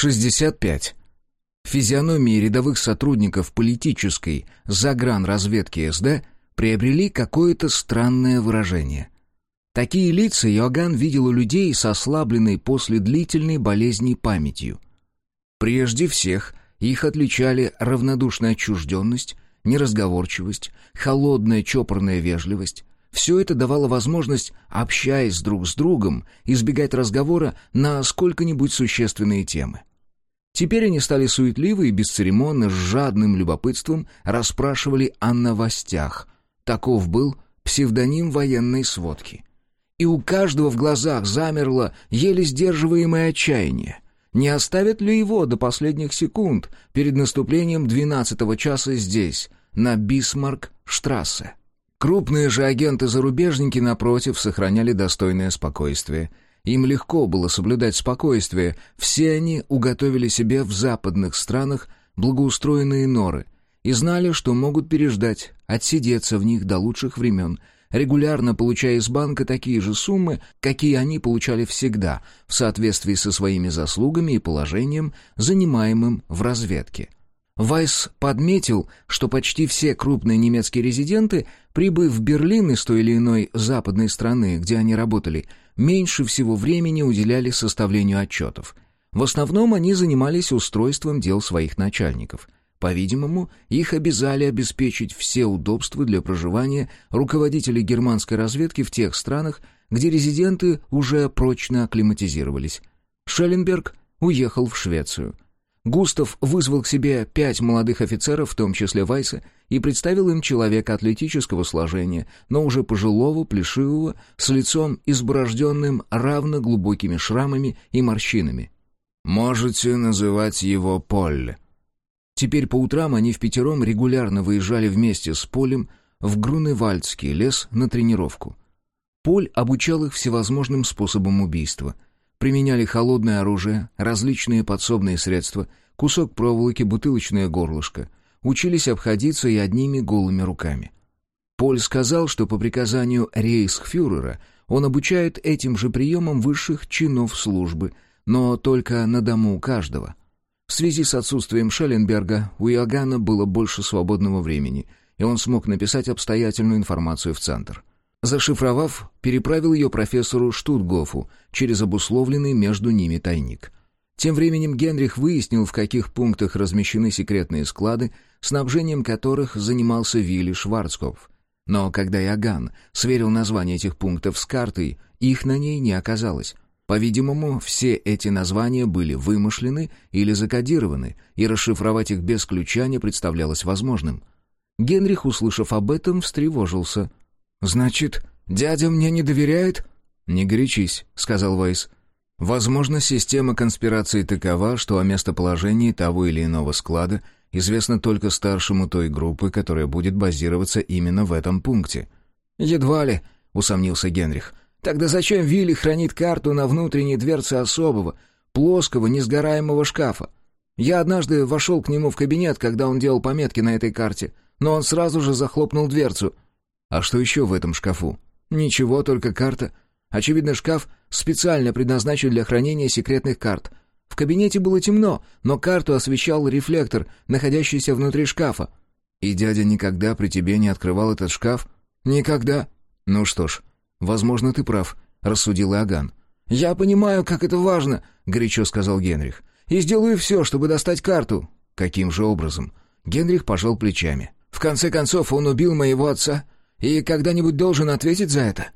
65. Физиономии рядовых сотрудников политической загранразведки СД приобрели какое-то странное выражение. Такие лица Иоганн видел у людей с ослабленной после длительной болезни памятью. Прежде всех их отличали равнодушная отчужденность, неразговорчивость, холодная чопорная вежливость. Все это давало возможность, общаясь друг с другом, избегать разговора на сколько-нибудь существенные темы. Теперь они стали суетливы и бесцеремонно, с жадным любопытством расспрашивали о новостях. Таков был псевдоним военной сводки. И у каждого в глазах замерло еле сдерживаемое отчаяние. Не оставят ли его до последних секунд перед наступлением двенадцатого часа здесь, на Бисмарк-штрассе? Крупные же агенты-зарубежники, напротив, сохраняли достойное спокойствие — им легко было соблюдать спокойствие, все они уготовили себе в западных странах благоустроенные норы и знали, что могут переждать, отсидеться в них до лучших времен, регулярно получая из банка такие же суммы, какие они получали всегда, в соответствии со своими заслугами и положением, занимаемым в разведке. Вайс подметил, что почти все крупные немецкие резиденты, прибыв в Берлин из той или иной западной страны, где они работали, меньше всего времени уделяли составлению отчетов. В основном они занимались устройством дел своих начальников. По-видимому, их обязали обеспечить все удобства для проживания руководителей германской разведки в тех странах, где резиденты уже прочно акклиматизировались. Шелленберг уехал в Швецию. Густав вызвал к себе пять молодых офицеров, в том числе Вайса, и представил им человека атлетического сложения, но уже пожилого, плешивого, с лицом изборожденным равно глубокими шрамами и морщинами. «Можете называть его Поль». Теперь по утрам они в пятером регулярно выезжали вместе с Полем в Груневальдский лес на тренировку. Поль обучал их всевозможным способам убийства — Применяли холодное оружие, различные подсобные средства, кусок проволоки, бутылочное горлышко. Учились обходиться и одними голыми руками. Поль сказал, что по приказанию рейхсфюрера он обучает этим же приемам высших чинов службы, но только на дому каждого. В связи с отсутствием Шелленберга у Иоганна было больше свободного времени, и он смог написать обстоятельную информацию в центр. Зашифровав, переправил ее профессору Штутгофу через обусловленный между ними тайник. Тем временем Генрих выяснил, в каких пунктах размещены секретные склады, снабжением которых занимался Вилли Шварцкопф. Но когда Иоганн сверил названия этих пунктов с картой, их на ней не оказалось. По-видимому, все эти названия были вымышлены или закодированы, и расшифровать их без ключа не представлялось возможным. Генрих, услышав об этом, встревожился. «Значит, дядя мне не доверяет?» «Не горячись», — сказал Вайс. «Возможно, система конспирации такова, что о местоположении того или иного склада известно только старшему той группы, которая будет базироваться именно в этом пункте». «Едва ли», — усомнился Генрих. «Тогда зачем Вилли хранит карту на внутренней дверце особого, плоского, несгораемого шкафа? Я однажды вошел к нему в кабинет, когда он делал пометки на этой карте, но он сразу же захлопнул дверцу». А что еще в этом шкафу? Ничего, только карта. Очевидно, шкаф специально предназначен для хранения секретных карт. В кабинете было темно, но карту освещал рефлектор, находящийся внутри шкафа. И дядя никогда при тебе не открывал этот шкаф? Никогда. Ну что ж, возможно, ты прав, рассудил Иоганн. «Я понимаю, как это важно», — горячо сказал Генрих. «И сделаю все, чтобы достать карту». «Каким же образом?» Генрих пожал плечами. «В конце концов, он убил моего отца. И когда-нибудь должен ответить за это?»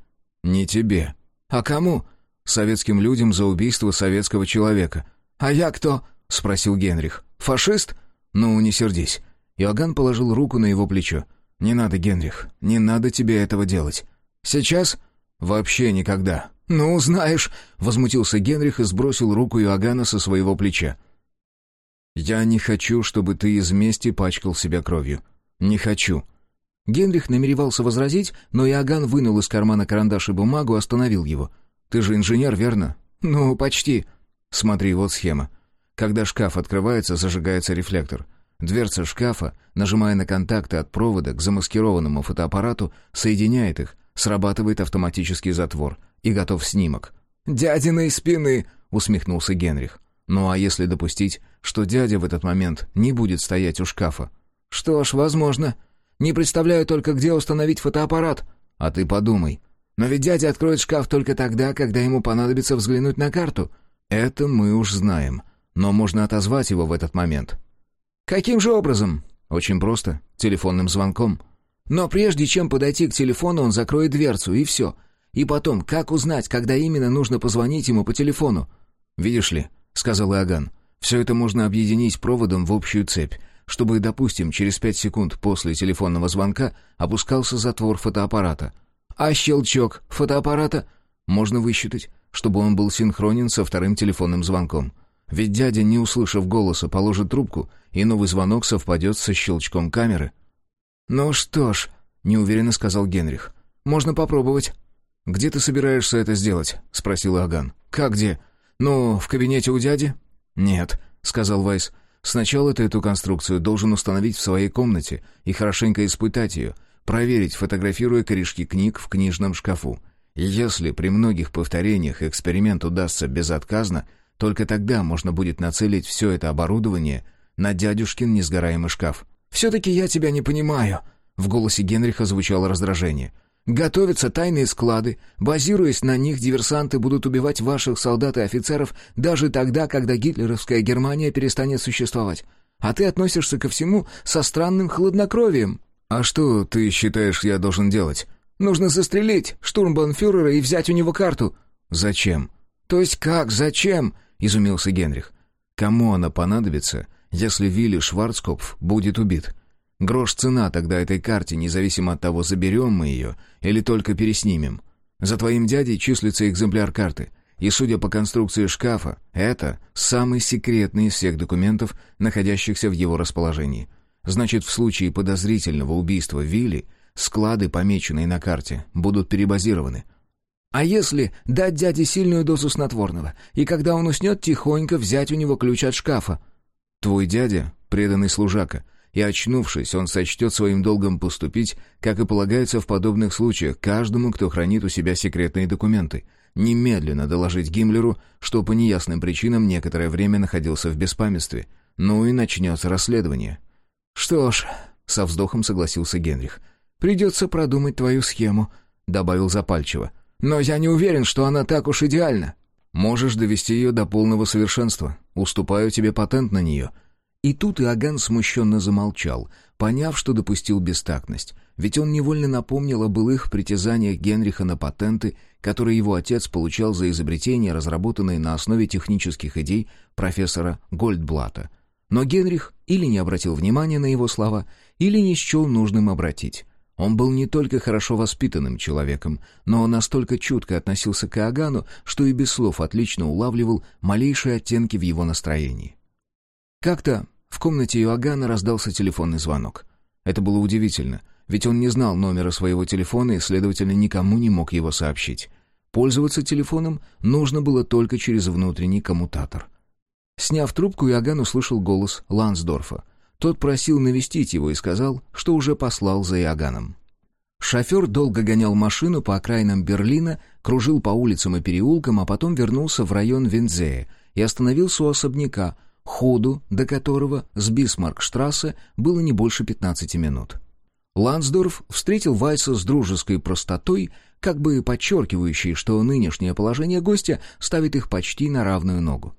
«Не тебе». «А кому?» «Советским людям за убийство советского человека». «А я кто?» — спросил Генрих. «Фашист?» «Ну, не сердись». Иоганн положил руку на его плечо. «Не надо, Генрих, не надо тебе этого делать». «Сейчас?» «Вообще никогда». «Ну, знаешь», — возмутился Генрих и сбросил руку Иоганна со своего плеча. «Я не хочу, чтобы ты из мести пачкал себя кровью. Не хочу. Генрих намеревался возразить, но Иоганн вынул из кармана карандаш и бумагу, остановил его. «Ты же инженер, верно?» «Ну, почти». «Смотри, вот схема. Когда шкаф открывается, зажигается рефлектор. Дверца шкафа, нажимая на контакты от провода к замаскированному фотоаппарату, соединяет их, срабатывает автоматический затвор и готов снимок». «Дядиной спины!» — усмехнулся Генрих. Ну а если допустить, что дядя в этот момент не будет стоять у шкафа? Что ж, возможно. Не представляю только, где установить фотоаппарат. А ты подумай. Но ведь дядя откроет шкаф только тогда, когда ему понадобится взглянуть на карту. Это мы уж знаем. Но можно отозвать его в этот момент. Каким же образом? Очень просто. Телефонным звонком. Но прежде чем подойти к телефону, он закроет дверцу, и все. И потом, как узнать, когда именно нужно позвонить ему по телефону? «Видишь ли», — сказал Иоганн, — «все это можно объединить проводом в общую цепь, чтобы, допустим, через пять секунд после телефонного звонка опускался затвор фотоаппарата. А щелчок фотоаппарата можно высчитать, чтобы он был синхронен со вторым телефонным звонком. Ведь дядя, не услышав голоса, положит трубку, и новый звонок совпадет со щелчком камеры. «Ну что ж», — неуверенно сказал Генрих, — «можно попробовать». «Где ты собираешься это сделать?» — спросил Аган. «Как где? Ну, в кабинете у дяди?» «Нет», — сказал Вайс. «Сначала ты эту конструкцию должен установить в своей комнате и хорошенько испытать ее, проверить, фотографируя корешки книг в книжном шкафу. Если при многих повторениях эксперимент удастся безотказно, только тогда можно будет нацелить все это оборудование на дядюшкин несгораемый шкаф. «Все-таки я тебя не понимаю», — в голосе Генриха звучало раздражение. «Готовятся тайные склады. Базируясь на них, диверсанты будут убивать ваших солдат и офицеров даже тогда, когда гитлеровская Германия перестанет существовать. А ты относишься ко всему со странным хладнокровием». «А что ты считаешь, я должен делать?» «Нужно застрелить штурмбанфюрера и взять у него карту». «Зачем?» «То есть как? Зачем?» — изумился Генрих. «Кому она понадобится, если Вилли Шварцкопф будет убит? Грош цена тогда этой карте, независимо от того, заберем мы ее или только переснимем. За твоим дядей числится экземпляр карты, и, судя по конструкции шкафа, это самый секретный из всех документов, находящихся в его расположении. Значит, в случае подозрительного убийства Вилли склады, помеченные на карте, будут перебазированы. А если дать дяде сильную дозу снотворного, и когда он уснет, тихонько взять у него ключ от шкафа? Твой дядя — преданный служака, и, очнувшись, он сочтет своим долгом поступить, как и полагается в подобных случаях, каждому, кто хранит у себя секретные документы, немедленно доложить Гиммлеру, что по неясным причинам некоторое время находился в беспамятстве. Ну и начнется расследование. «Что ж», — со вздохом согласился Генрих, — «придется продумать твою схему», — добавил запальчиво. «Но я не уверен, что она так уж идеальна». «Можешь довести ее до полного совершенства. Уступаю тебе патент на нее». И тут Иоганн смущенно замолчал, поняв, что допустил бестактность, ведь он невольно напомнил о былых притязаниях Генриха на патенты, которые его отец получал за изобретения, разработанные на основе технических идей профессора Гольдблата. Но Генрих или не обратил внимания на его слова, или не счел нужным обратить. Он был не только хорошо воспитанным человеком, но настолько чутко относился к Иоганну, что и без слов отлично улавливал малейшие оттенки в его настроении. Как-то в комнате Иоганна раздался телефонный звонок. Это было удивительно, ведь он не знал номера своего телефона и, следовательно, никому не мог его сообщить. Пользоваться телефоном нужно было только через внутренний коммутатор. Сняв трубку, Иоганн услышал голос Лансдорфа — тот просил навестить его и сказал, что уже послал за Иоганном. Шофер долго гонял машину по окраинам Берлина, кружил по улицам и переулкам, а потом вернулся в район Вензея и остановился у особняка, ходу до которого с Бисмаркштрассе было не больше 15 минут. Лансдорф встретил Вайса с дружеской простотой, как бы подчеркивающей, что нынешнее положение гостя ставит их почти на равную ногу.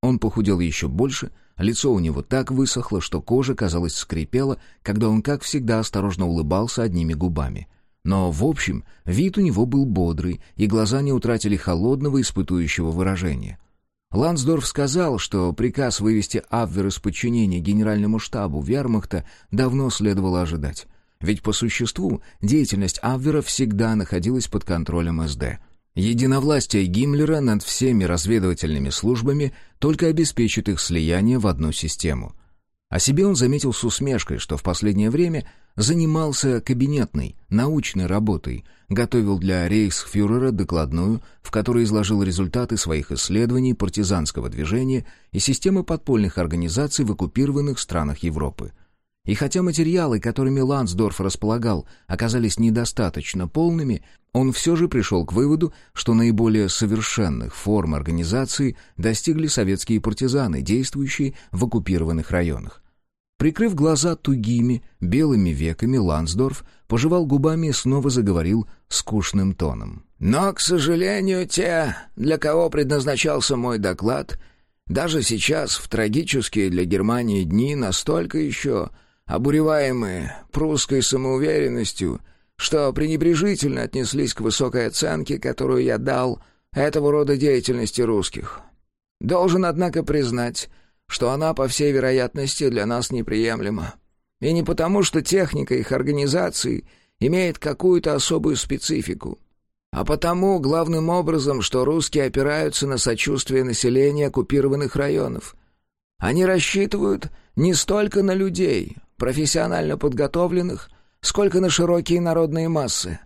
Он похудел еще больше, лицо у него так высохло, что кожа, казалось, скрипела, когда он, как всегда, осторожно улыбался одними губами. Но, в общем, вид у него был бодрый, и глаза не утратили холодного, испытующего выражения. Лансдорф сказал, что приказ вывести Абвер из подчинения генеральному штабу вермахта давно следовало ожидать. Ведь по существу деятельность Абвера всегда находилась под контролем СД — Единовластие Гиммлера над всеми разведывательными службами только обеспечит их слияние в одну систему. О себе он заметил с усмешкой, что в последнее время занимался кабинетной, научной работой, готовил для рейхсфюрера докладную, в которой изложил результаты своих исследований партизанского движения и системы подпольных организаций в оккупированных странах Европы. И хотя материалы, которыми Лансдорф располагал, оказались недостаточно полными, он все же пришел к выводу, что наиболее совершенных форм организации достигли советские партизаны, действующие в оккупированных районах. Прикрыв глаза тугими, белыми веками, Лансдорф пожевал губами и снова заговорил скучным тоном. «Но, к сожалению, те, для кого предназначался мой доклад, даже сейчас, в трагические для Германии дни, настолько еще обуреваемые прусской самоуверенностью, что пренебрежительно отнеслись к высокой оценке, которую я дал этого рода деятельности русских. Должен, однако, признать, что она, по всей вероятности, для нас неприемлема. И не потому, что техника их организации имеет какую-то особую специфику, а потому, главным образом, что русские опираются на сочувствие населения оккупированных районов. Они рассчитывают не столько на людей, профессионально подготовленных, сколько на широкие народные массы.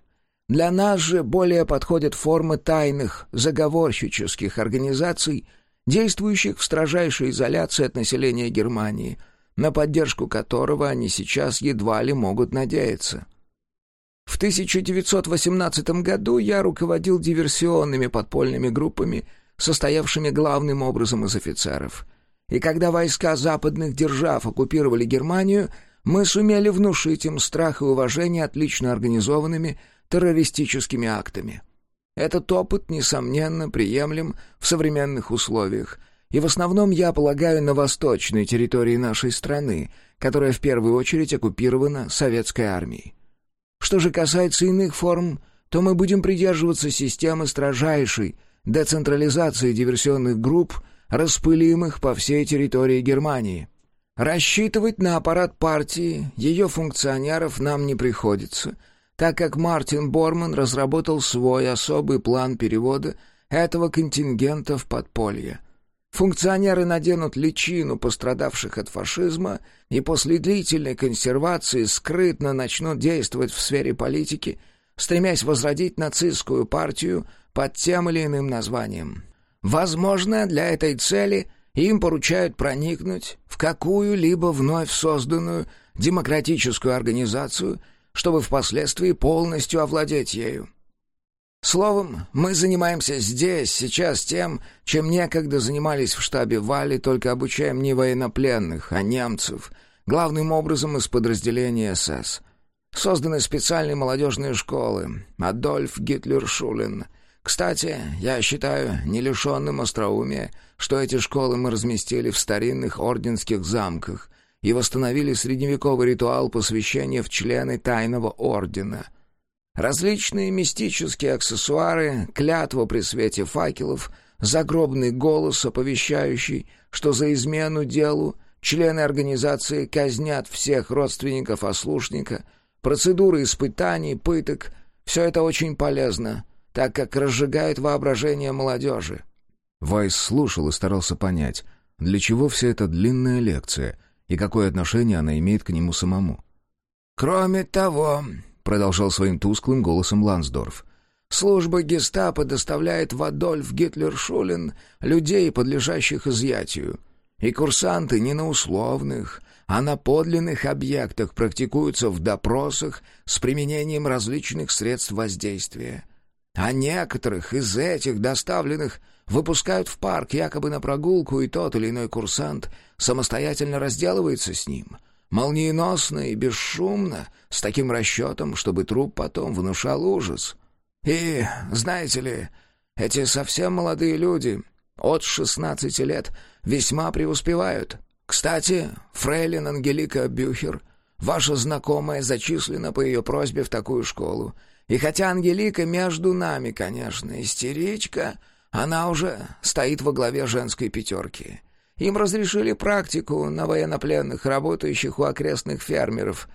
Для нас же более подходят формы тайных, заговорщических организаций, действующих в строжайшей изоляции от населения Германии, на поддержку которого они сейчас едва ли могут надеяться. В 1918 году я руководил диверсионными подпольными группами, состоявшими главным образом из офицеров. И когда войска западных держав оккупировали Германию – мы сумели внушить им страх и уважение отлично организованными террористическими актами. Этот опыт, несомненно, приемлем в современных условиях, и в основном я полагаю на восточной территории нашей страны, которая в первую очередь оккупирована советской армией. Что же касается иных форм, то мы будем придерживаться системы строжайшей децентрализации диверсионных групп, распылимых по всей территории Германии. Рассчитывать на аппарат партии, ее функционеров нам не приходится, так как Мартин Борман разработал свой особый план перевода этого контингента в подполье. Функционеры наденут личину пострадавших от фашизма и после длительной консервации скрытно начнут действовать в сфере политики, стремясь возродить нацистскую партию под тем или иным названием. Возможно, для этой цели им поручают проникнуть в какую-либо вновь созданную демократическую организацию, чтобы впоследствии полностью овладеть ею. Словом, мы занимаемся здесь, сейчас тем, чем некогда занимались в штабе Вали, только обучаем не военнопленных, а немцев, главным образом из подразделения СС. Созданы специальные молодежные школы «Адольф Гитлер Шулен», кстати, я считаю не лишенным остроумия, что эти школы мы разместили в старинных орденских замках и восстановили средневековый ритуал посвящения в члены тайного ордена. Различные мистические аксессуары, клятва при свете факелов, загробный голос, оповещающий, что за измену делу члены организации казнят всех родственников ослушника, процедуры испытаний, пыток — все это очень полезно — так как разжигает воображение молодежи». Вайс слушал и старался понять, для чего вся эта длинная лекция и какое отношение она имеет к нему самому. «Кроме того», — продолжал своим тусклым голосом Лансдорф, «служба гестапо доставляет в Адольф Гитлер-Шулен людей, подлежащих изъятию. И курсанты не на условных, а на подлинных объектах практикуются в допросах с применением различных средств воздействия». А некоторых из этих доставленных выпускают в парк якобы на прогулку, и тот или иной курсант самостоятельно разделывается с ним. Молниеносно и бесшумно, с таким расчетом, чтобы труп потом внушал ужас. И, знаете ли, эти совсем молодые люди, от шестнадцати лет, весьма преуспевают. Кстати, фрейлин Ангелика Бюхер, ваша знакомая, зачислена по ее просьбе в такую школу, и хотя Ангелика между нами, конечно, истеричка, она уже стоит во главе женской пятерки. Им разрешили практику на военнопленных, работающих у окрестных фермеров.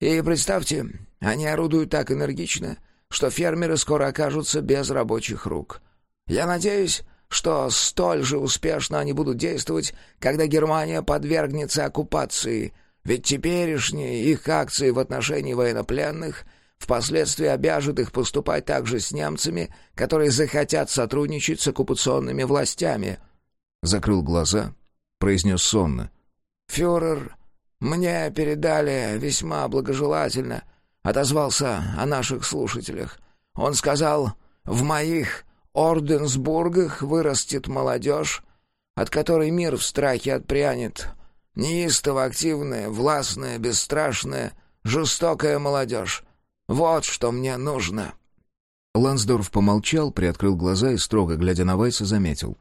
И представьте, они орудуют так энергично, что фермеры скоро окажутся без рабочих рук. Я надеюсь, что столь же успешно они будут действовать, когда Германия подвергнется оккупации, ведь теперешние их акции в отношении военнопленных — впоследствии обяжет их поступать также с немцами, которые захотят сотрудничать с оккупационными властями. Закрыл глаза, произнес сонно. «Фюрер Мне передали весьма благожелательно. Отозвался о наших слушателях. Он сказал, в моих Орденсбургах вырастет молодежь, от которой мир в страхе отпрянет. Неистово активная, властная, бесстрашная, жестокая молодежь. Вот что мне нужно». Лансдорф помолчал, приоткрыл глаза и, строго глядя на Вайса, заметил.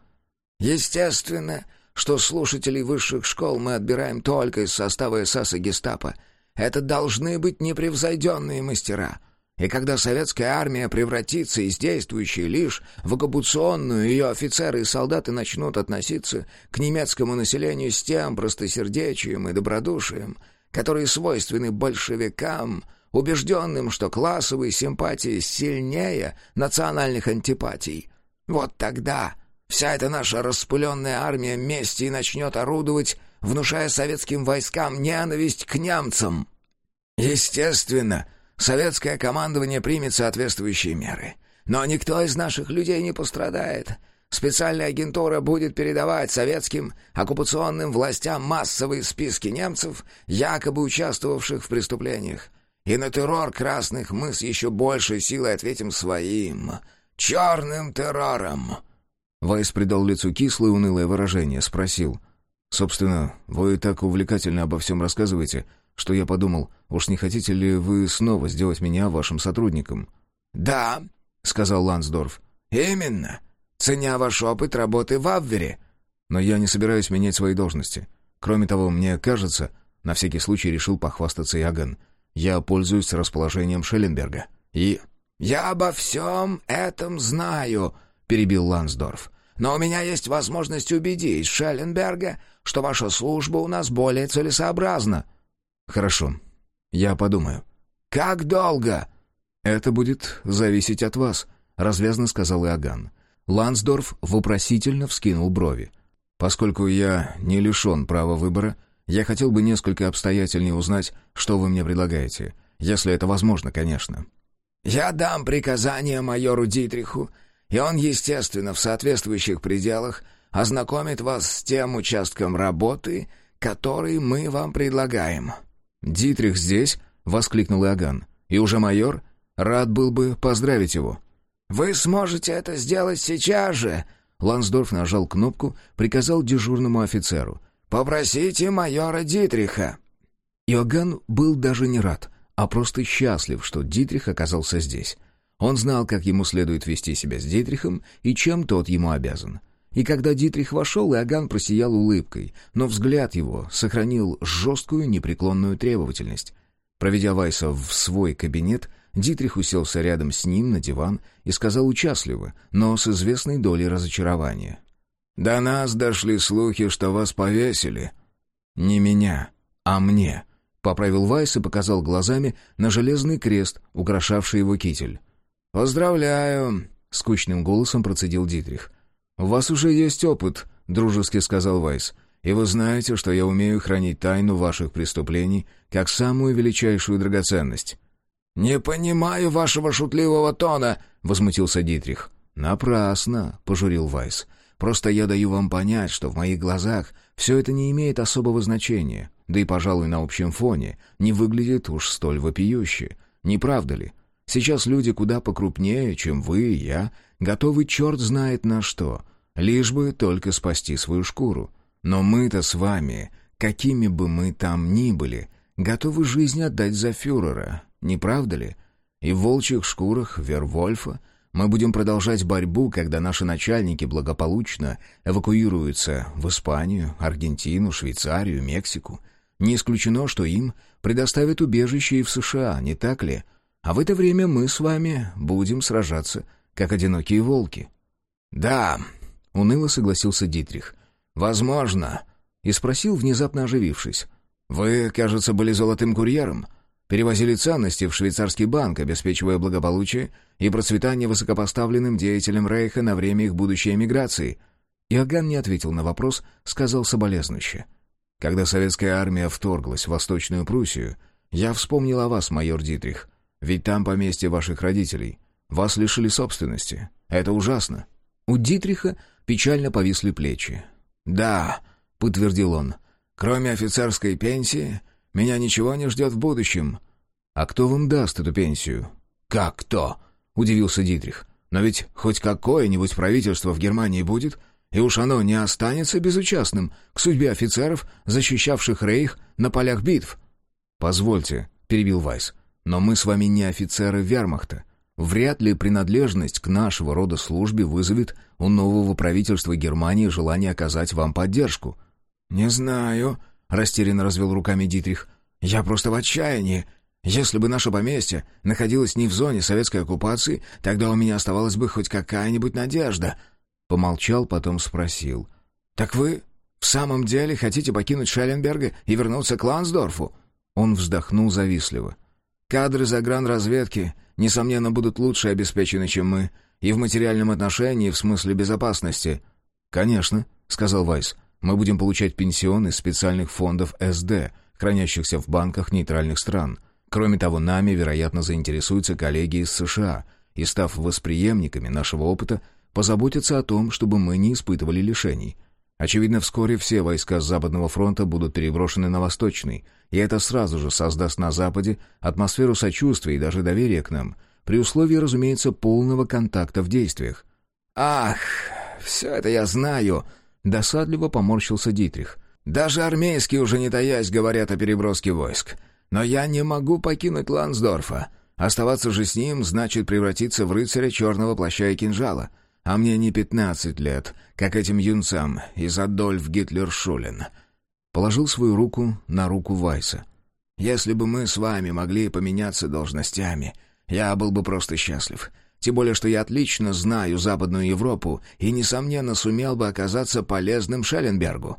«Естественно, что слушателей высших школ мы отбираем только из состава СС и гестапо. Это должны быть непревзойденные мастера. И когда советская армия превратится из действующей лишь в оккупационную, ее офицеры и солдаты начнут относиться к немецкому населению с тем простосердечием и добродушием, которые свойственны большевикам, убежденным, что классовые симпатии сильнее национальных антипатий. Вот тогда Вся эта наша распыленная армия мести начнет орудовать, внушая советским войскам ненависть к немцам. Естественно, советское командование примет соответствующие меры. Но никто из наших людей не пострадает. Специальная агентура будет передавать советским оккупационным властям массовые списки немцев, якобы участвовавших в преступлениях. И на террор красных мы с еще большей силой ответим своим черным террором. Вайс придал лицу кислое унылое выражение, спросил. «Собственно, вы так увлекательно обо всем рассказываете, что я подумал, уж не хотите ли вы снова сделать меня вашим сотрудником?» «Да», — сказал Лансдорф. «Именно. Ценя ваш опыт работы в Абвере». «Но я не собираюсь менять свои должности. Кроме того, мне кажется, на всякий случай решил похвастаться Яган, я пользуюсь расположением Шелленберга. И...» «Я обо всем этом знаю», — перебил Лансдорф. Но у меня есть возможность убедить Шелленберга, что ваша служба у нас более целесообразна». «Хорошо. Я подумаю». «Как долго?» «Это будет зависеть от вас», — развязно сказал Иоганн. Лансдорф вопросительно вскинул брови. «Поскольку я не лишен права выбора, я хотел бы несколько обстоятельнее узнать, что вы мне предлагаете, если это возможно, конечно». «Я дам приказание майору Дитриху и он, естественно, в соответствующих пределах ознакомит вас с тем участком работы, который мы вам предлагаем». «Дитрих здесь?» — воскликнул Иоганн. «И уже майор? Рад был бы поздравить его». «Вы сможете это сделать сейчас же!» Лансдорф нажал кнопку, приказал дежурному офицеру. «Попросите майора Дитриха». Иоганн был даже не рад, а просто счастлив, что Дитрих оказался здесь. Он знал, как ему следует вести себя с Дитрихом и чем тот ему обязан. И когда Дитрих вошел, Иоганн просиял улыбкой, но взгляд его сохранил жесткую непреклонную требовательность. Проведя Вайса в свой кабинет, Дитрих уселся рядом с ним на диван и сказал участливо, но с известной долей разочарования. «До нас дошли слухи, что вас повесили». «Не меня, а мне», — поправил Вайс и показал глазами на железный крест, украшавший его китель. «Поздравляю», — скучным голосом процедил Дитрих. «У вас уже есть опыт», — дружески сказал Вайс. «И вы знаете, что я умею хранить тайну ваших преступлений как самую величайшую драгоценность». «Не понимаю вашего шутливого тона», — возмутился Дитрих. «Напрасно», — пожурил Вайс. «Просто я даю вам понять, что в моих глазах все это не имеет особого значения, да и, пожалуй, на общем фоне не выглядит уж столь вопиюще. Не правда ли? Сейчас люди куда покрупнее, чем вы и я, готовы черт знает на что, лишь бы только спасти свою шкуру. Но мы-то с вами, какими бы мы там ни были, готовы жизнь отдать за фюрера, не правда ли? И в волчьих шкурах Вервольфа мы будем продолжать борьбу, когда наши начальники благополучно эвакуируются в Испанию, Аргентину, Швейцарию, Мексику. Не исключено, что им предоставят убежище и в США, не так ли?» А в это время мы с вами будем сражаться, как одинокие волки». «Да», — уныло согласился Дитрих. «Возможно». И спросил, внезапно оживившись. «Вы, кажется, были золотым курьером. Перевозили ценности в швейцарский банк, обеспечивая благополучие и процветание высокопоставленным деятелям Рейха на время их будущей эмиграции». Иоганн не ответил на вопрос, сказал соболезнуще. «Когда советская армия вторглась в Восточную Пруссию, я вспомнил о вас, майор Дитрих. Ведь там поместье ваших родителей. Вас лишили собственности. Это ужасно». У Дитриха печально повисли плечи. «Да», — подтвердил он, — «кроме офицерской пенсии, Меня ничего не ждет в будущем». «А кто вам даст эту пенсию?» «Как кто?» — удивился Дитрих. «Но ведь хоть какое-нибудь правительство в Германии будет, и уж оно не останется безучастным к судьбе офицеров, защищавших Рейх на полях битв». «Позвольте», — перебил Вайс, — «но мы с вами не офицеры вермахта. Вряд ли принадлежность к нашего рода службе вызовет у нового правительства Германии желание оказать вам поддержку». «Не знаю», — растерянно развел руками Дитрих. «Я просто в отчаянии. Если бы наше поместье находилось не в зоне советской оккупации, тогда у меня оставалась бы хоть какая-нибудь надежда». Помолчал, потом спросил. «Так вы в самом деле хотите покинуть Шелленберга и вернуться к Лансдорфу?» Он вздохнул завистливо. «Кадры загранразведки, несомненно, будут лучше обеспечены, чем мы, и в материальном отношении, и в смысле безопасности». «Конечно», — сказал Вайс. «Мы будем получать пенсион из специальных фондов СД, хранящихся в банках нейтральных стран». Кроме того, нами, вероятно, заинтересуются коллеги из США и, став восприемниками нашего опыта, позаботятся о том, чтобы мы не испытывали лишений. Очевидно, вскоре все войска с Западного фронта будут переброшены на Восточный, и это сразу же создаст на Западе атмосферу сочувствия и даже доверия к нам, при условии, разумеется, полного контакта в действиях. «Ах, все это я знаю!» — досадливо поморщился Дитрих. «Даже армейские уже не таясь говорят о переброске войск. Но я не могу покинуть Лансдорфа. Оставаться же с ним значит превратиться в рыцаря черного плаща и кинжала. А мне не пятнадцать лет, как этим юнцам из Адольф Гитлер-Шулен». Положил свою руку на руку Вайса. «Если бы мы с вами могли поменяться должностями, я был бы просто счастлив. Тем более, что я отлично знаю Западную Европу и, несомненно, сумел бы оказаться полезным Шелленбергу».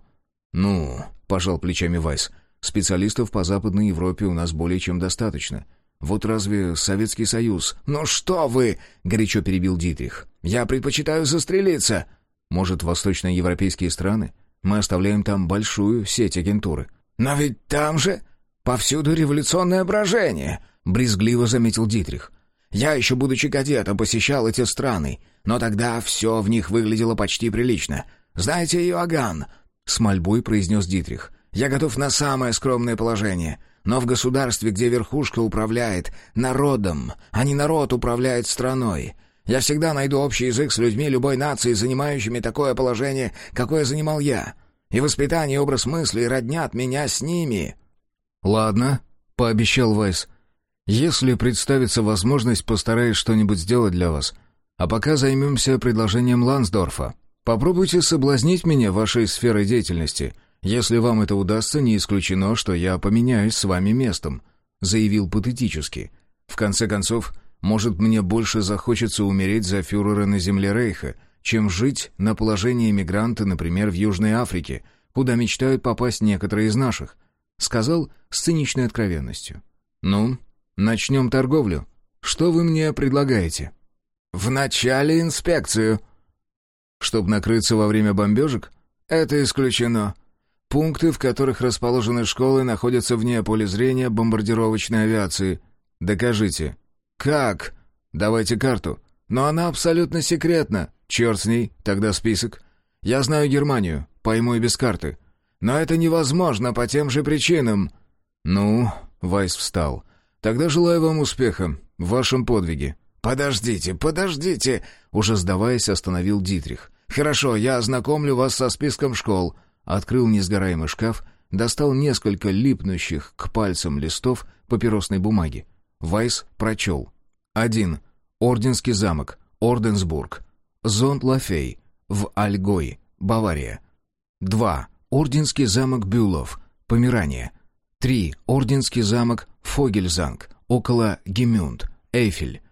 «Ну», — пожал плечами Вайс, — Специалистов по Западной Европе у нас более чем достаточно. Вот разве Советский Союз... «Ну что вы!» — горячо перебил Дитрих. «Я предпочитаю застрелиться!» «Может, восточноевропейские страны? Мы оставляем там большую сеть агентуры». «Но ведь там же повсюду революционное брожение!» — брезгливо заметил Дитрих. «Я еще, будучи кадетом, посещал эти страны, но тогда все в них выглядело почти прилично. Знаете, Иоганн...» — с мольбой произнес Дитрих. Я готов на самое скромное положение. Но в государстве, где верхушка управляет народом, а не народ управляет страной, я всегда найду общий язык с людьми любой нации, занимающими такое положение, какое занимал я. И воспитание и образ мысли роднят меня с ними». «Ладно», — пообещал Вайс. «Если представится возможность, постараюсь что-нибудь сделать для вас. А пока займемся предложением Лансдорфа. Попробуйте соблазнить меня вашей сферой деятельности». «Если вам это удастся, не исключено, что я поменяюсь с вами местом», — заявил патетически. «В конце концов, может, мне больше захочется умереть за фюрера на земле Рейха, чем жить на положении эмигранта, например, в Южной Африке, куда мечтают попасть некоторые из наших», — сказал с циничной откровенностью. «Ну, начнем торговлю. Что вы мне предлагаете?» «Вначале инспекцию». «Чтоб накрыться во время бомбежек?» «Это исключено. Пункты, в которых расположены школы, находятся вне поля зрения бомбардировочной авиации. Докажите. Как? Давайте карту. Но она абсолютно секретна. Черт с ней, тогда список. Я знаю Германию, пойму и без карты. Но это невозможно по тем же причинам. Ну, Вайс встал. Тогда желаю вам успеха в вашем подвиге. «Подождите, подождите!» Уже сдаваясь, остановил Дитрих. «Хорошо, я ознакомлю вас со списком школ открыл несгораемый шкаф, достал несколько липнущих к пальцам листов папиросной бумаги. Вайс прочел. 1. Орденский замок, Орденсбург. Зонт Лафей, в Альгой, Бавария. 2. Орденский замок Бюлов, Померания. 3. Орденский замок Фогельзанг, около Гемюнд, Эйфель.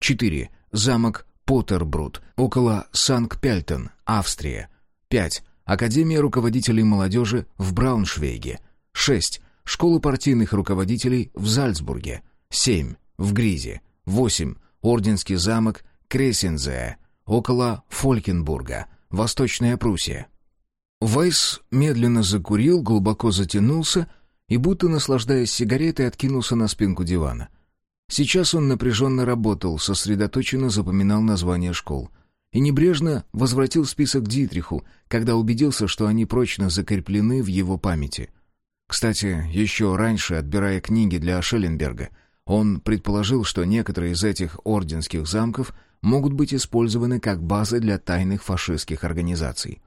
4. Замок Поттербрут, около Санкт-Пельтен, Австрия. 5. Академия руководителей молодежи в Брауншвейге. 6. Школа партийных руководителей в Зальцбурге. 7. В Гризе. 8. Орденский замок Кресензе, около Фолькенбурга, Восточная Пруссия. Вайс медленно закурил, глубоко затянулся и, будто наслаждаясь сигаретой, откинулся на спинку дивана. Сейчас он напряженно работал, сосредоточенно запоминал названия школ — и небрежно возвратил список Дитриху, когда убедился, что они прочно закреплены в его памяти. Кстати, еще раньше, отбирая книги для Шелленберга, он предположил, что некоторые из этих орденских замков могут быть использованы как базы для тайных фашистских организаций.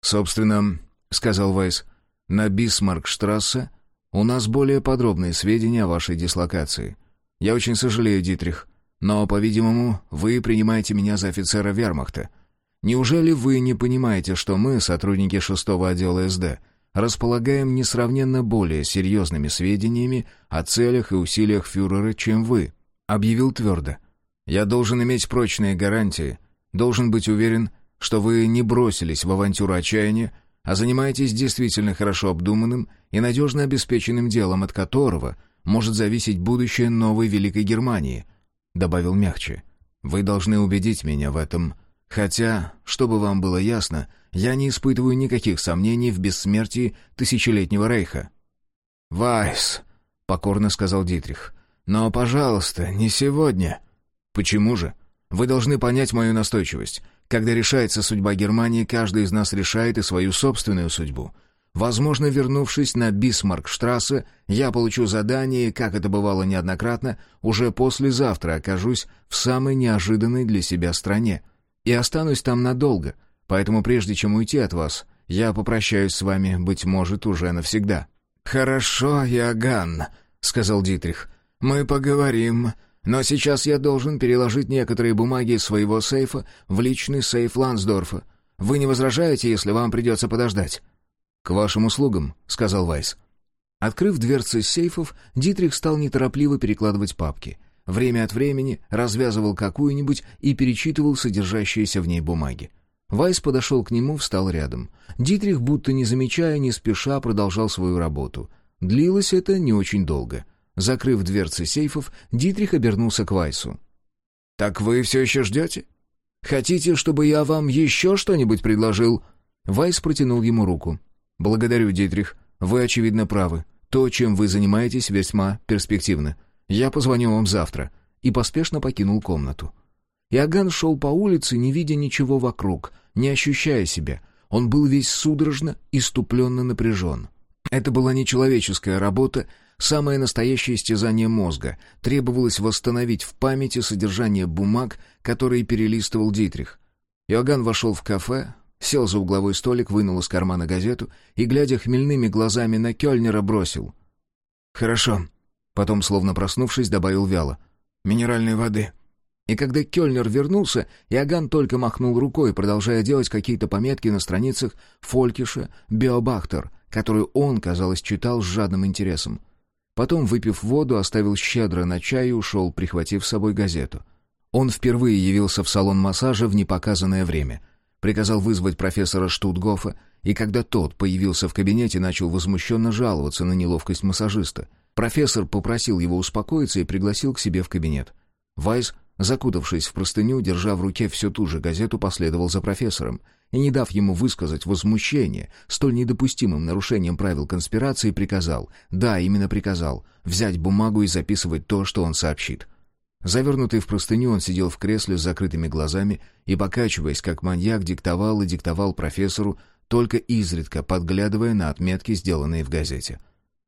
«Собственно, — сказал Вайс, — на Бисмаркштрассе у нас более подробные сведения о вашей дислокации. Я очень сожалею, Дитрих, но, по-видимому, вы принимаете меня за офицера вермахта. Неужели вы не понимаете, что мы, сотрудники шестого отдела СД, располагаем несравненно более серьезными сведениями о целях и усилиях фюрера, чем вы?» Объявил твердо. «Я должен иметь прочные гарантии, должен быть уверен, что вы не бросились в авантюру отчаяния, а занимаетесь действительно хорошо обдуманным и надежно обеспеченным делом, от которого может зависеть будущее новой Великой Германии», — добавил мягче. «Вы должны убедить меня в этом, хотя, чтобы вам было ясно, я не испытываю никаких сомнений в бессмертии тысячелетнего рейха». «Вайс», — покорно сказал Дитрих, — «но, пожалуйста, не сегодня». «Почему же? Вы должны понять мою настойчивость. Когда решается судьба Германии, каждый из нас решает и свою собственную судьбу. Возможно, вернувшись на Бисмаркштрассе, я получу задание, и, как это бывало неоднократно, уже послезавтра окажусь в самой неожиданной для себя стране. И останусь там надолго, поэтому прежде чем уйти от вас, я попрощаюсь с вами, быть может, уже навсегда». «Хорошо, Иоганн», — сказал Дитрих. «Мы поговорим. Но сейчас я должен переложить некоторые бумаги из своего сейфа в личный сейф Лансдорфа. Вы не возражаете, если вам придется подождать?» «К вашим услугам», — сказал Вайс. Открыв дверцы сейфов, Дитрих стал неторопливо перекладывать папки. Время от времени развязывал какую-нибудь и перечитывал содержащиеся в ней бумаги. Вайс подошел к нему, встал рядом. Дитрих, будто не замечая, не спеша, продолжал свою работу. Длилось это не очень долго — Закрыв дверцы сейфов, Дитрих обернулся к Вайсу. «Так вы все еще ждете? Хотите, чтобы я вам еще что-нибудь предложил?» Вайс протянул ему руку. «Благодарю, Дитрих. Вы, очевидно, правы. То, чем вы занимаетесь, весьма перспективно. Я позвоню вам завтра». И поспешно покинул комнату. Иоганн шел по улице, не видя ничего вокруг, не ощущая себя. Он был весь судорожно, иступленно напряжен. Это была нечеловеческая работа, Самое настоящее истязание мозга. Требовалось восстановить в памяти содержание бумаг, которые перелистывал Дитрих. Иоганн вошел в кафе, сел за угловой столик, вынул из кармана газету и, глядя хмельными глазами на Кёльнера, бросил. «Хорошо». Потом, словно проснувшись, добавил вяло. «Минеральной воды». И когда Кёльнер вернулся, Иоганн только махнул рукой, продолжая делать какие-то пометки на страницах Фолькиша «Биобахтер», которую он, казалось, читал с жадным интересом. Потом, выпив воду, оставил щедро на чай и ушел, прихватив с собой газету. Он впервые явился в салон массажа в непоказанное время. Приказал вызвать профессора Штутгофа, и когда тот появился в кабинете, начал возмущенно жаловаться на неловкость массажиста. Профессор попросил его успокоиться и пригласил к себе в кабинет. Вайс, закутавшись в простыню, держа в руке всю ту же газету, последовал за профессором — и, не дав ему высказать возмущение столь недопустимым нарушением правил конспирации, приказал, да, именно приказал, взять бумагу и записывать то, что он сообщит. Завернутый в простыню, он сидел в кресле с закрытыми глазами и, покачиваясь, как маньяк, диктовал и диктовал профессору, только изредка подглядывая на отметки, сделанные в газете.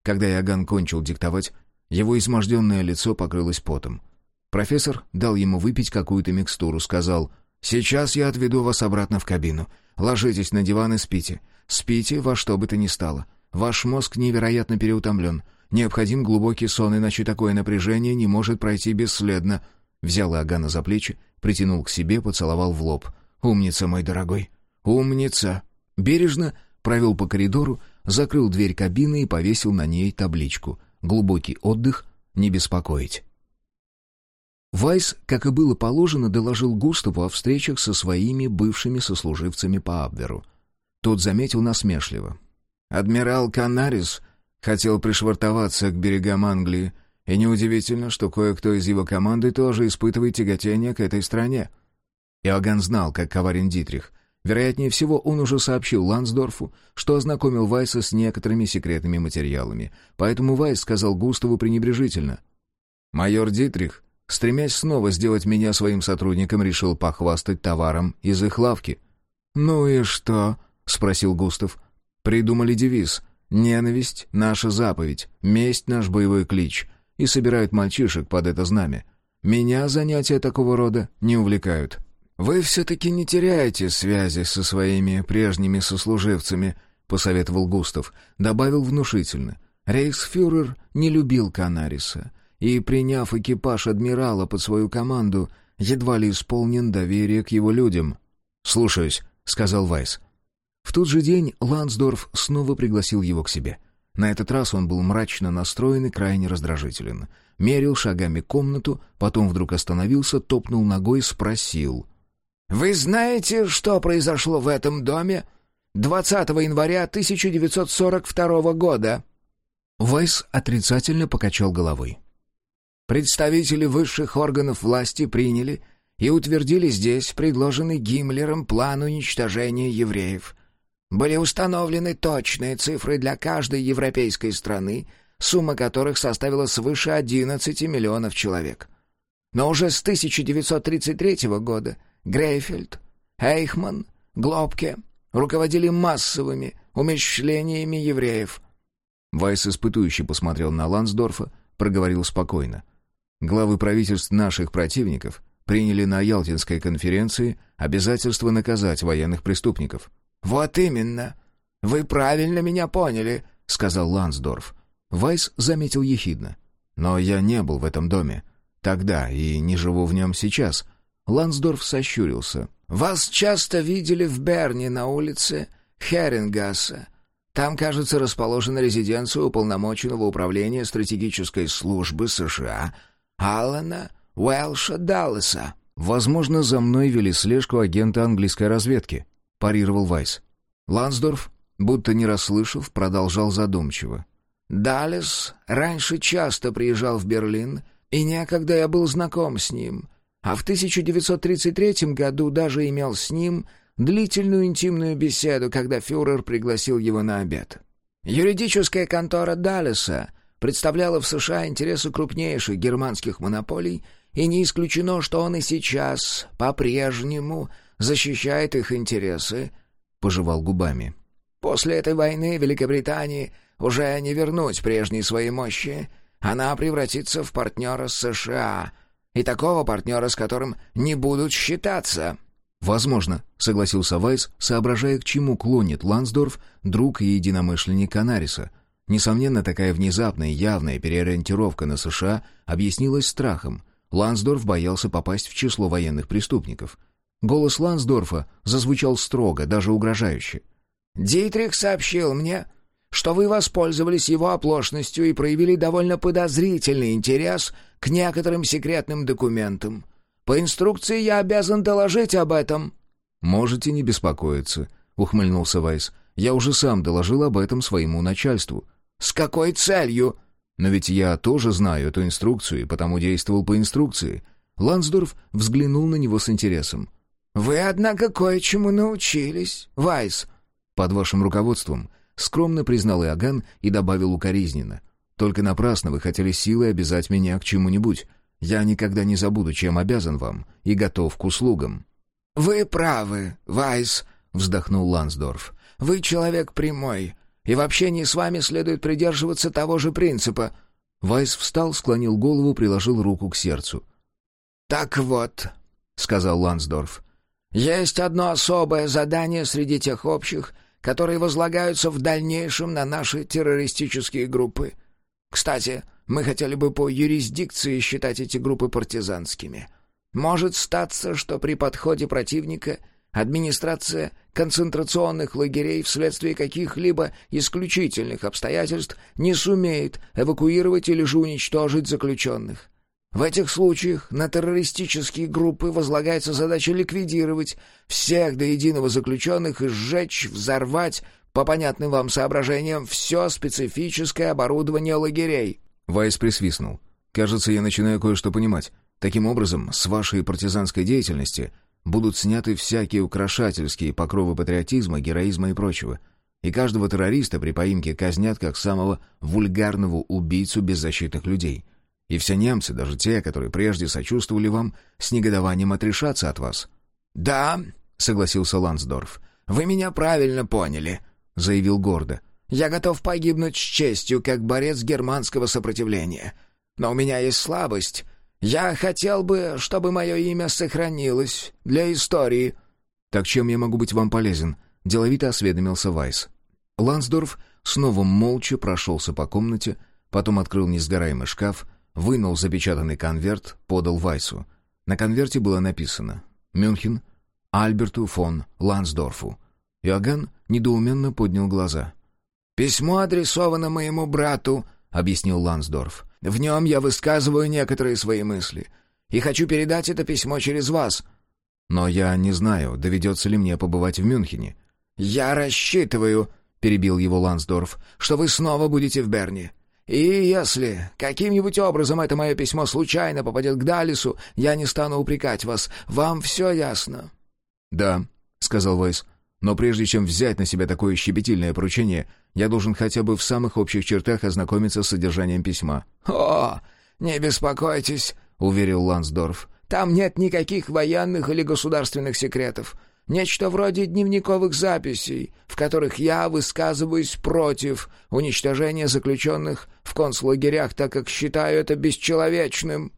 Когда Яган кончил диктовать, его изможденное лицо покрылось потом. Профессор дал ему выпить какую-то микстуру, сказал — Сейчас я отведу вас обратно в кабину. Ложитесь на диван и спите. Спите во что бы то ни стало. Ваш мозг невероятно переутомлен. Необходим глубокий сон, иначе такое напряжение не может пройти бесследно». Взял Агана за плечи, притянул к себе, поцеловал в лоб. «Умница, мой дорогой! Умница!» Бережно провел по коридору, закрыл дверь кабины и повесил на ней табличку «Глубокий отдых, не беспокоить». Вайс, как и было положено, доложил Густаву о встречах со своими бывшими сослуживцами по Абверу. Тот заметил насмешливо. «Адмирал Канарис хотел пришвартоваться к берегам Англии, и неудивительно, что кое-кто из его команды тоже испытывает тяготение к этой стране». Иоганн знал, как коварен Дитрих. Вероятнее всего, он уже сообщил Лансдорфу, что ознакомил Вайса с некоторыми секретными материалами. Поэтому Вайс сказал Густаву пренебрежительно. «Майор Дитрих Стремясь снова сделать меня своим сотрудником, решил похвастать товаром из их лавки. «Ну и что?» — спросил Густав. «Придумали девиз. Ненависть — наша заповедь, месть — наш боевой клич. И собирают мальчишек под это знамя. Меня занятия такого рода не увлекают. «Вы все-таки не теряете связи со своими прежними сослуживцами», — посоветовал Густав. Добавил внушительно. Рейхсфюрер не любил Канариса и, приняв экипаж адмирала под свою команду, едва ли исполнен доверие к его людям. «Слушаюсь», — сказал Вайс. В тот же день Лансдорф снова пригласил его к себе. На этот раз он был мрачно настроен и крайне раздражителен. Мерил шагами комнату, потом вдруг остановился, топнул ногой, спросил. «Вы знаете, что произошло в этом доме 20 января 1942 года?» Вайс отрицательно покачал головой. «Представители высших органов власти приняли и утвердили здесь предложенный Гиммлером план уничтожения евреев. Были установлены точные цифры для каждой европейской страны, сумма которых составила свыше 11 миллионов человек. Но уже с 1933 года Грейфельд, Эйхман, Глобке руководили массовыми умерщвлениями евреев. Вайс испытующе посмотрел на Лансдорфа, проговорил спокойно. Главы правительств наших противников приняли на Ялтинской конференции обязательство наказать военных преступников. «Вот именно. Вы правильно меня поняли», — сказал Лансдорф. Вайс заметил ехидно. «Но я не был в этом доме. Тогда и не живу в нем сейчас». Лансдорф сощурился. «Вас часто видели в Берне на улице Херингасса. Там, кажется, расположена резиденция уполномоченного управления стратегической службы США Алана Уэлша Даллеса». «Возможно, за мной вели слежку агента английской разведки», — парировал Вайс. Лансдорф, будто не расслышав, продолжал задумчиво. «Даллес раньше часто приезжал в Берлин, и некогда я был знаком с ним, а в 1933 году даже имел с ним длительную интимную беседу, когда фюрер пригласил его на обед. Юридическая контора Даллеса представляла в США интересы крупнейших германских монополий, и не исключено, что он и сейчас по-прежнему защищает их интересы, — пожевал губами. После этой войны Великобритании уже не вернуть прежней своей мощи. Она превратится в партнера США, и такого партнера, с которым не будут считаться. «Возможно», — согласился Вайс, соображая, к чему клонит Лансдорф, друг и единомышленник Канариса. Несомненно, такая внезапная и явная переориентировка на США объяснилась страхом. Лансдорф боялся попасть в число военных преступников. Голос Лансдорфа зазвучал строго, даже угрожающе. «Дитрих сообщил мне, что вы воспользовались его оплошностью и проявили довольно подозрительный интерес к некоторым секретным документам. По инструкции я обязан доложить об этом». «Можете не беспокоиться», — ухмыльнулся Вайс. «Я уже сам доложил об этом своему начальству». «С какой целью?» «Но ведь я тоже знаю эту инструкцию и потому действовал по инструкции». Лансдорф взглянул на него с интересом. «Вы, однако, кое-чему научились, Вайс». «Под вашим руководством», — скромно признал Иоганн и добавил укоризненно. «Только напрасно вы хотели силой обязать меня к чему-нибудь. Я никогда не забуду, чем обязан вам, и готов к услугам». «Вы правы, Вайс», — вздохнул Лансдорф. «Вы человек прямой, и в общении с вами следует придерживаться того же принципа». Вайс встал, склонил голову, приложил руку к сердцу. «Так вот», — сказал Лансдорф, — «есть одно особое задание среди тех общих, которые возлагаются в дальнейшем на наши террористические группы. Кстати, — мы хотели бы по юрисдикции считать эти группы партизанскими. Может статься, что при подходе противника администрация концентрационных лагерей вследствие каких-либо исключительных обстоятельств не сумеет эвакуировать или же уничтожить заключенных. В этих случаях на террористические группы возлагается задача ликвидировать всех до единого заключенных и сжечь, взорвать, по понятным вам соображениям, все специфическое оборудование лагерей. Вайс присвистнул. «Кажется, я начинаю кое-что понимать. Таким образом, с вашей партизанской деятельности будут сняты всякие украшательские покровы патриотизма, героизма и прочего. И каждого террориста при поимке казнят как самого вульгарного убийцу беззащитных людей. И все немцы, даже те, которые прежде сочувствовали вам, с негодованием отрешатся от вас». «Да», — согласился Лансдорф, — «вы меня правильно поняли», — заявил гордо. Я готов погибнуть с честью, как борец германского сопротивления. Но у меня есть слабость. Я хотел бы, чтобы мое имя сохранилось для истории». «Так чем я могу быть вам полезен?» — деловито осведомился Вайс. Лансдорф снова молча прошелся по комнате, потом открыл несгораемый шкаф, вынул запечатанный конверт, подал Вайсу. На конверте было написано «Мюнхен, Альберту фон Лансдорфу». Иоганн недоуменно поднял глаза. «Письмо адресовано моему брату», — объяснил Лансдорф. «В нем я высказываю некоторые свои мысли, и хочу передать это письмо через вас». «Но я не знаю, доведется ли мне побывать в Мюнхене». «Я рассчитываю», — перебил его Лансдорф, — «что вы снова будете в Берне. И если каким-нибудь образом это мое письмо случайно попадет к Далису, я не стану упрекать вас. Вам все ясно?» «Да», — сказал Вайс. «Но прежде чем взять на себя такое щепетильное поручение, я должен хотя бы в самых общих чертах ознакомиться с содержанием письма». «О, не беспокойтесь», — уверил Лансдорф. «Там нет никаких военных или государственных секретов. Нечто вроде дневниковых записей, в которых я высказываюсь против уничтожения заключенных в концлагерях, так как считаю это бесчеловечным».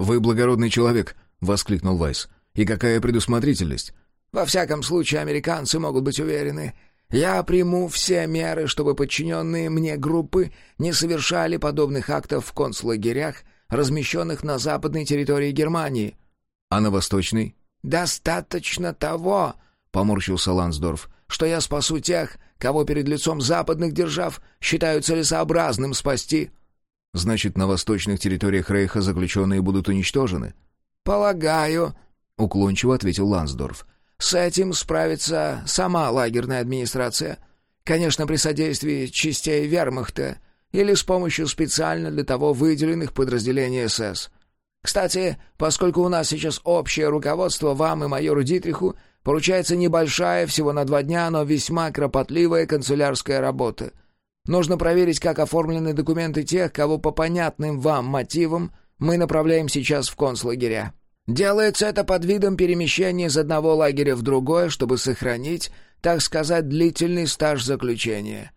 «Вы благородный человек», — воскликнул Вайс. «И какая предусмотрительность!» «Во всяком случае, американцы могут быть уверены. Я приму все меры, чтобы подчиненные мне группы не совершали подобных актов в концлагерях, размещенных на западной территории Германии». «А на восточной?» «Достаточно того», — поморщился Лансдорф, «что я спасу тех, кого перед лицом западных держав считаю целесообразным спасти». «Значит, на восточных территориях Рейха заключенные будут уничтожены?» «Полагаю», — уклончиво ответил Лансдорф. «С этим справится сама лагерная администрация. Конечно, при содействии частей вермахта или с помощью специально для того выделенных подразделений СС». Кстати, поскольку у нас сейчас общее руководство, вам и майору Дитриху поручается небольшая, всего на два дня, но весьма кропотливая канцелярская работа. Нужно проверить, как оформлены документы тех, кого по понятным вам мотивам мы направляем сейчас в концлагеря. Делается это под видом перемещения из одного лагеря в другое, чтобы сохранить, так сказать, длительный стаж заключения.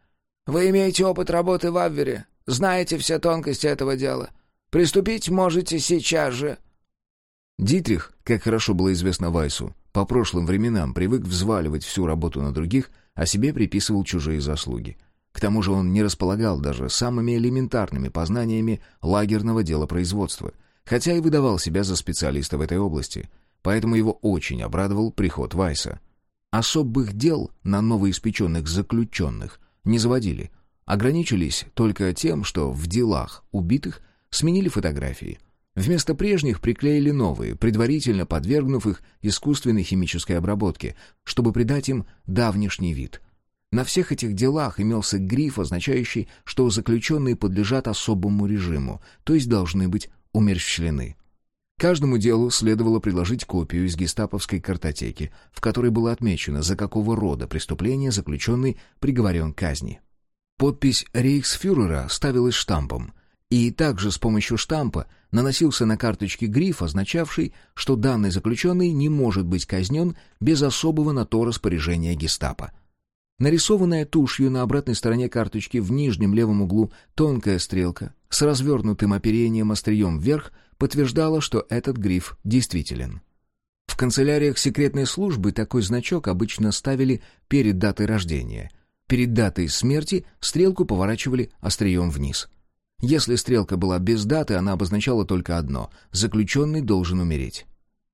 Вы имеете опыт работы в Абвере, знаете все тонкости этого дела. Приступить можете сейчас же». Дитрих, как хорошо было известно Вайсу, по прошлым временам привык взваливать всю работу на других, а себе приписывал чужие заслуги. К тому же он не располагал даже самыми элементарными познаниями лагерного делопроизводства, хотя и выдавал себя за специалиста в этой области, поэтому его очень обрадовал приход Вайса. Особых дел на новоиспеченных заключенных не заводили, ограничились только тем, что в делах убитых – Сменили фотографии. Вместо прежних приклеили новые, предварительно подвергнув их искусственной химической обработке, чтобы придать им давнишний вид. На всех этих делах имелся гриф, означающий, что заключенные подлежат особому режиму, то есть должны быть умерщвлены. Каждому делу следовало приложить копию из гестаповской картотеки, в которой было отмечено, за какого рода преступление заключенный приговорен к казни. Подпись рейхсфюрера ставилась штампом — и также с помощью штампа наносился на карточке гриф, означавший, что данный заключенный не может быть казнен без особого на то распоряжения гестапо. Нарисованная тушью на обратной стороне карточки в нижнем левом углу тонкая стрелка с развернутым оперением острием вверх подтверждала, что этот гриф действителен. В канцеляриях секретной службы такой значок обычно ставили перед датой рождения. Перед датой смерти стрелку поворачивали острием вниз. Если стрелка была без даты, она обозначала только одно — заключенный должен умереть.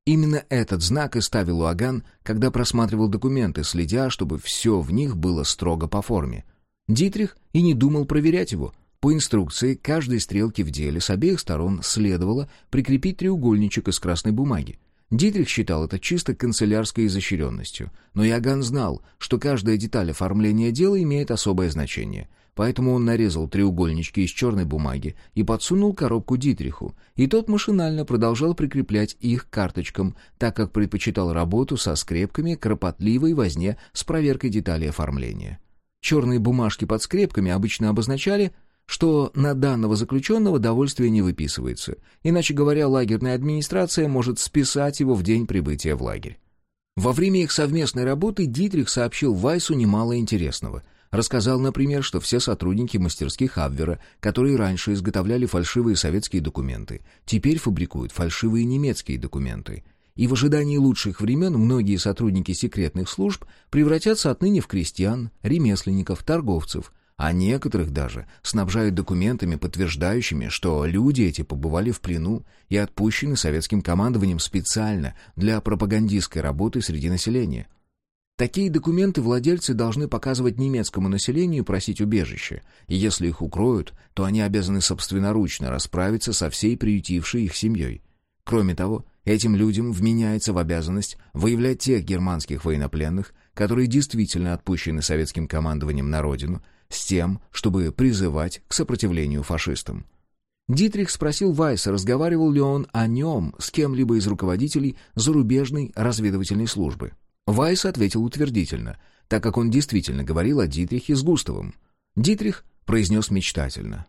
Именно этот знак и ставил Уаган, когда просматривал документы, следя, чтобы все в них было строго по форме. Дитрих и не думал проверять его. По инструкции, каждой стрелке в деле с обеих сторон следовало прикрепить треугольничек из красной бумаги. Дитрих считал это чисто канцелярской изощренностью, но Яган знал, что каждая деталь оформления дела имеет особое значение — Поэтому он нарезал треугольнички из черной бумаги и подсунул коробку Дитриху, и тот машинально продолжал прикреплять их к карточкам, так как предпочитал работу со скрепками кропотливой возне с проверкой деталей оформления. Черные бумажки под скрепками обычно обозначали, что на данного заключенного довольствие не выписывается, иначе говоря, лагерная администрация может списать его в день прибытия в лагерь. Во время их совместной работы Дитрих сообщил Вайсу немало интересного — Рассказал, например, что все сотрудники мастерских Абвера, которые раньше изготовляли фальшивые советские документы, теперь фабрикуют фальшивые немецкие документы. И в ожидании лучших времен многие сотрудники секретных служб превратятся отныне в крестьян, ремесленников, торговцев, а некоторых даже снабжают документами, подтверждающими, что люди эти побывали в плену и отпущены советским командованием специально для пропагандистской работы среди населения. Такие документы владельцы должны показывать немецкому населению и просить убежище, и если их укроют, то они обязаны собственноручно расправиться со всей приютившей их семьей. Кроме того, этим людям вменяется в обязанность выявлять тех германских военнопленных, которые действительно отпущены советским командованием на родину, с тем, чтобы призывать к сопротивлению фашистам. Дитрих спросил Вайса, разговаривал ли он о нем с кем-либо из руководителей зарубежной разведывательной службы. Вайс ответил утвердительно, так как он действительно говорил о Дитрихе с Густавом. Дитрих произнес мечтательно.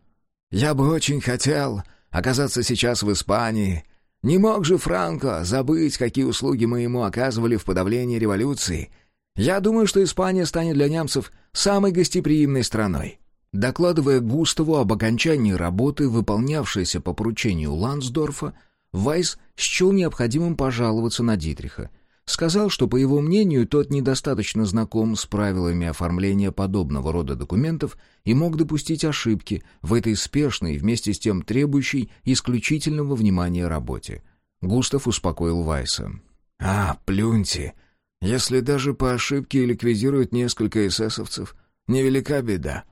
«Я бы очень хотел оказаться сейчас в Испании. Не мог же Франко забыть, какие услуги мы ему оказывали в подавлении революции. Я думаю, что Испания станет для немцев самой гостеприимной страной». Докладывая Густаву об окончании работы, выполнявшейся по поручению Лансдорфа, Вайс счел необходимым пожаловаться на Дитриха — Сказал, что, по его мнению, тот недостаточно знаком с правилами оформления подобного рода документов и мог допустить ошибки в этой спешной, вместе с тем требующей исключительного внимания работе. Густав успокоил Вайса. «А, плюньте. Если даже по ошибке ликвидируют несколько эсэсовцев, невелика беда».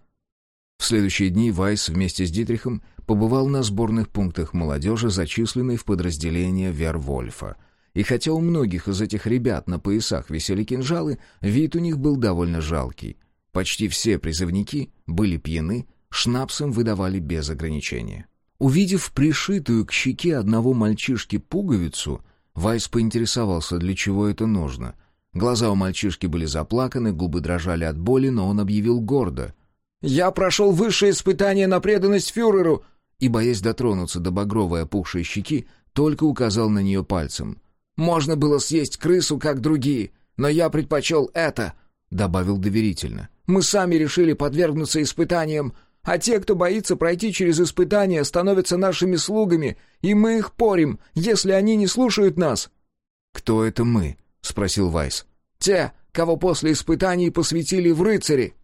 В следующие дни Вайс вместе с Дитрихом побывал на сборных пунктах молодежи, зачисленной в подразделение Вервольфа — и хотя у многих из этих ребят на поясах висели кинжалы, вид у них был довольно жалкий. Почти все призывники были пьяны, шнапсом выдавали без ограничения. Увидев пришитую к щеке одного мальчишки пуговицу, Вайс поинтересовался, для чего это нужно. Глаза у мальчишки были заплаканы, губы дрожали от боли, но он объявил гордо. «Я прошел высшее испытание на преданность фюреру!» И, боясь дотронуться до багровой опухшей щеки, только указал на нее пальцем. Можно было съесть крысу, как другие, но я предпочел это», — добавил доверительно. «Мы сами решили подвергнуться испытаниям, а те, кто боится пройти через испытания, становятся нашими слугами, и мы их порим, если они не слушают нас». «Кто это мы?» — спросил Вайс. «Те, кого после испытаний посвятили в рыцари».